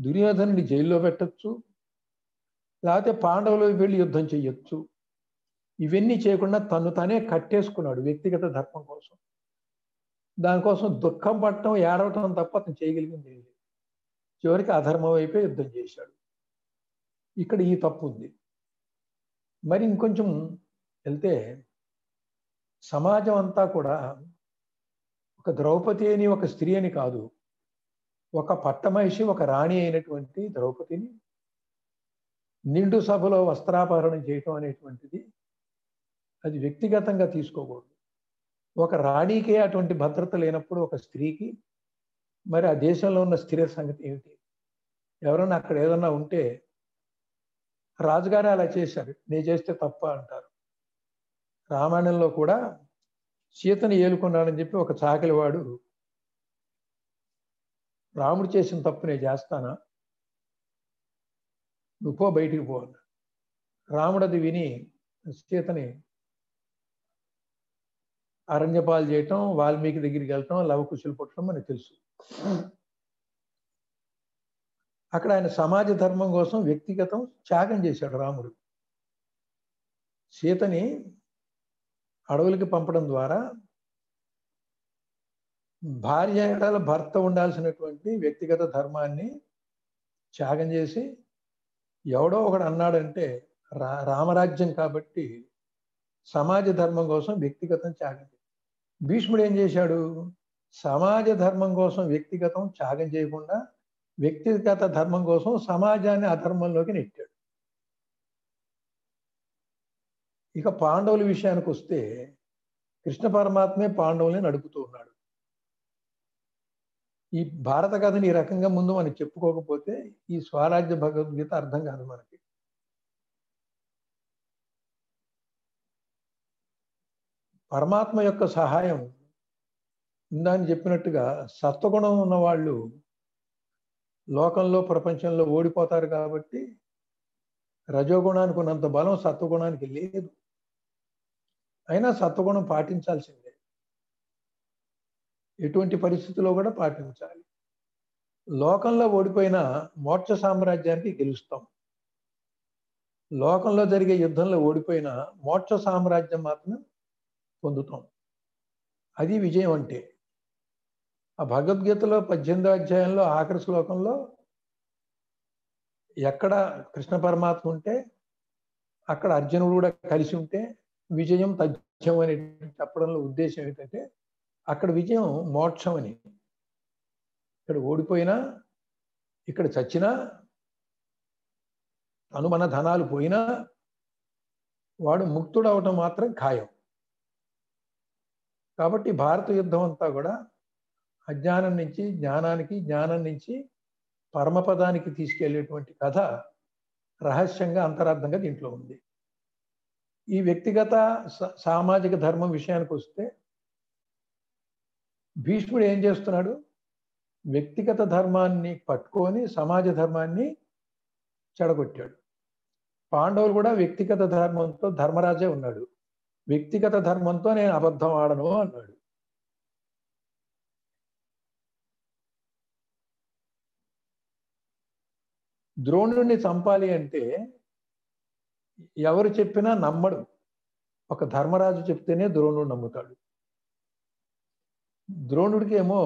దుర్యోధనుని జైల్లో పెట్టచ్చు లేకపోతే పాండవులు వెళ్ళి యుద్ధం చేయొచ్చు ఇవన్నీ చేయకుండా తను తనే కట్టేసుకున్నాడు వ్యక్తిగత ధర్మం కోసం. దానికోసం దుఃఖం పట్టడం ఏడవటం తప్ప అతను చేయగలిగింది లేదు. చివరికి అధర్మం వైపే యుద్ధం చేశాడు. ఇక్కడ ఈ తప్పు ఉంది. మరి ఇంకొంచెం వెళ్తే సమాజం అంతా కూడా ఒక ద్రౌపది అని ఒక స్త్రీ అని కాదు ఒక పట్టమహిషి ఒక రాణి అయినటువంటి ద్రౌపదిని నిండు సభలో వస్త్రాపహరణం చేయటం అనేటువంటిది అది వ్యక్తిగతంగా తీసుకోకూడదు. ఒక రాణికే అటువంటి భద్రత లేనప్పుడు ఒక స్త్రీకి మరి ఆ దేశంలో ఉన్న స్త్రీ సంగతి ఏమిటి? ఎవరన్నా అక్కడ ఏదన్నా ఉంటే రాజుగారే అలా చేశారు. నేను చేస్తే తప్ప అంటారు. రామాయణంలో కూడా సీతను ఏలుకున్నాడని చెప్పి ఒక చాకలివాడు రాముడు చేసిన తప్పు నేను చేస్తానా? నువ్వు పో బయటికి పో రాముడు అది విని సీతని అరణ్యపాలు చేయటం వాల్మీకి దగ్గరికి వెళ్ళటం లవకుశులు పుట్టడం మనకు తెలుసు. అక్కడ ఆయన సమాజ ధర్మం కోసం వ్యక్తిగతం త్యాగం చేశాడు రాముడు. సీతని అడవులకి పంపడం ద్వారా భార్య ఎడల భర్త ఉండాల్సినటువంటి వ్యక్తిగత ధర్మాన్ని త్యాగం చేసి ఎవడో ఒకడు అన్నాడంటే రా రామరాజ్యం కాబట్టి సమాజ ధర్మం కోసం వ్యక్తిగతం త్యాగం భీష్ముడు ఏం చేశాడు? సమాజ ధర్మం కోసం వ్యక్తిగతం త్యాగం చేయకుండా వ్యక్తిగత ధర్మం కోసం సమాజాన్ని అధర్మంలోకి నెట్టాడు. ఇక పాండవుల విషయానికి వస్తే కృష్ణ పరమాత్మే పాండవుల్ని నడుపుతూ ఉన్నాడు. ఈ భారత కథని ఈ రకంగా ముందు మనం చెప్పుకోకపోతే ఈ స్వరాజ్య భగవద్గీత అర్థం కాదు మనకి. పరమాత్మ యొక్క సహాయం ఇందాని చెప్పినట్టుగా సత్వగుణం ఉన్న వాళ్ళు లోకంలో ప్రపంచంలో ఓడిపోతారు కాబట్టి రజోగుణానికి ఉన్నంత బలం సత్వగుణానికి లేదు. అయినా సత్వగుణం పాటించాల్సిందే. ఎటువంటి పరిస్థితిలో కూడా పాటించాలి. లోకంలో ఓడిపోయిన మోక్ష సామ్రాజ్యానికి గెలుస్తాం. లోకంలో జరిగే యుద్ధంలో ఓడిపోయిన మోక్ష సామ్రాజ్యం మాత్రం పొందుతాం. అది విజయం అంటే. ఆ భగవద్గీతలో పద్దెనిమిదో అధ్యాయంలో ఆఖరి శ్లోకంలో ఎక్కడ కృష్ణ పరమాత్మ ఉంటే అక్కడ అర్జునుడు కూడా కలిసి ఉంటే విజయం తథ్యం అనేటువంటి చెప్పడంలో ఉద్దేశం ఏంటంటే అక్కడ విజయం మోక్షం అని ఇక్కడ ఓడిపోయినా ఇక్కడ చచ్చినా తను మన ధనాలు పోయినా వాడు ముక్తుడవటం మాత్రం ఖాయం. కాబట్టి భారత యుద్ధం అంతా కూడా అజ్ఞానం నుంచి జ్ఞానానికి జ్ఞానం నుంచి పరమపదానికి తీసుకెళ్ళేటువంటి కథ రహస్యంగా అంతరార్థంగా దీంట్లో ఉంది. ఈ వ్యక్తిగత సామాజిక ధర్మం విషయానికి వస్తే భీష్ముడు ఏం చేస్తున్నాడు? వ్యక్తిగత ధర్మాన్ని పట్టుకొని సమాజ ధర్మాన్ని చెడగొట్టాడు. పాండవులు కూడా వ్యక్తిగత ధర్మంతో ధర్మరాజే ఉన్నాడు. వ్యక్తిగత ధర్మంతో నేను అబద్ధం ఆడను అన్నాడు. ద్రోణుడిని చంపాలి అంటే ఎవరు చెప్పినా నమ్మడు. ఒక ధర్మరాజు చెప్తేనే ద్రోణుడు నమ్ముతాడు. ద్రోణుడికి ఏమో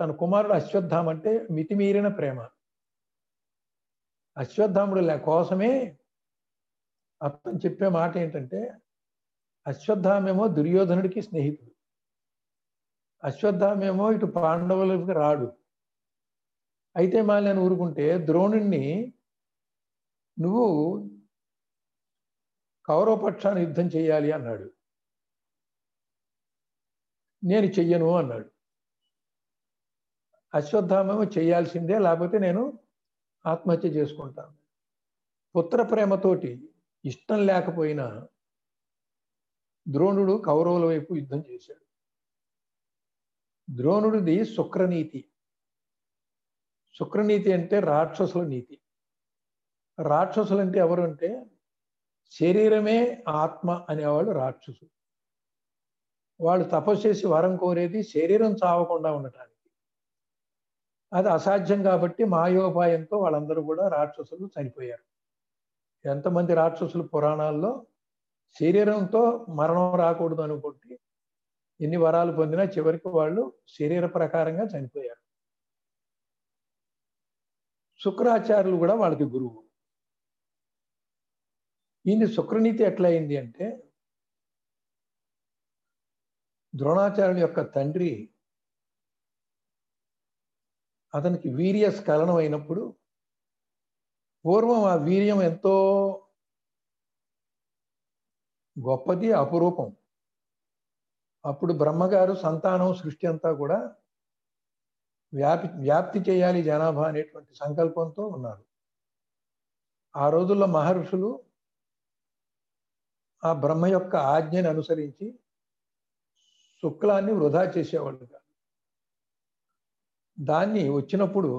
తన కుమారుడు అశ్వత్థామ అంటే మితిమీరిన ప్రేమ. అశ్వత్థాముడు కోసమే అతను చెప్పే మాట ఏంటంటే అశ్వత్థామేమో దుర్యోధనుడికి స్నేహితుడు. అశ్వత్థామేమో ఇటు పాండవులకి రాడు. అయితే మా నేను ఊరుకుంటే ద్రోణుణ్ణి నువ్వు కౌరవపక్షాన్ని యుద్ధం చేయాలి అన్నాడు. నేను చెయ్యను అన్నాడు. అశ్వత్థామేమో చేయాల్సిందే లేకపోతే నేను ఆత్మహత్య చేసుకుంటాను. పుత్ర ప్రేమతోటి ఇష్టం లేకపోయినా ద్రోణుడు కౌరవుల వైపు యుద్ధం చేశాడు. ద్రోణుడిది శుక్రనీతి. శుక్రనీతి అంటే రాక్షసుల నీతి. రాక్షసులు అంటే ఎవరు అంటే శరీరమే ఆత్మ అనేవాళ్ళు రాక్షసులు వాళ్ళు తపస్సు చేసి వరం కోరేది శరీరం చావకుండా ఉండటానికి. అది అసాధ్యం కాబట్టి మాయోపాయంతో వాళ్ళందరూ కూడా రాక్షసులు చనిపోయారు. ఎంతమంది రాక్షసులు పురాణాల్లో శరీరంతో మరణం రాకూడదు అనుకుంటే ఎన్ని వరాలు పొందినా చివరికి వాళ్ళు శరీర ప్రకారంగా చనిపోయారు. శుక్రాచార్యులు కూడా వాళ్ళకి గురువు. ఈయన శుక్రనీతి ఎట్లా అయింది అంటే ద్రోణాచార్యుని యొక్క తండ్రి అతనికి వీర్య స్ఖలనం అయినప్పుడు పూర్వం ఆ వీర్యం ఎంతో గొప్పది అపురూపం. అప్పుడు బ్రహ్మగారు సంతానం సృష్టి అంతా కూడా వ్యాపి వ్యాప్తి చేయాలి జనాభా అనేటువంటి సంకల్పంతో ఉన్నారు. ఆ రోజుల్లో మహర్షులు ఆ బ్రహ్మ యొక్క ఆజ్ఞని అనుసరించి శుక్లాన్ని వృధా చేసేవాళ్ళు కాదు దాన్ని వచ్చినప్పుడు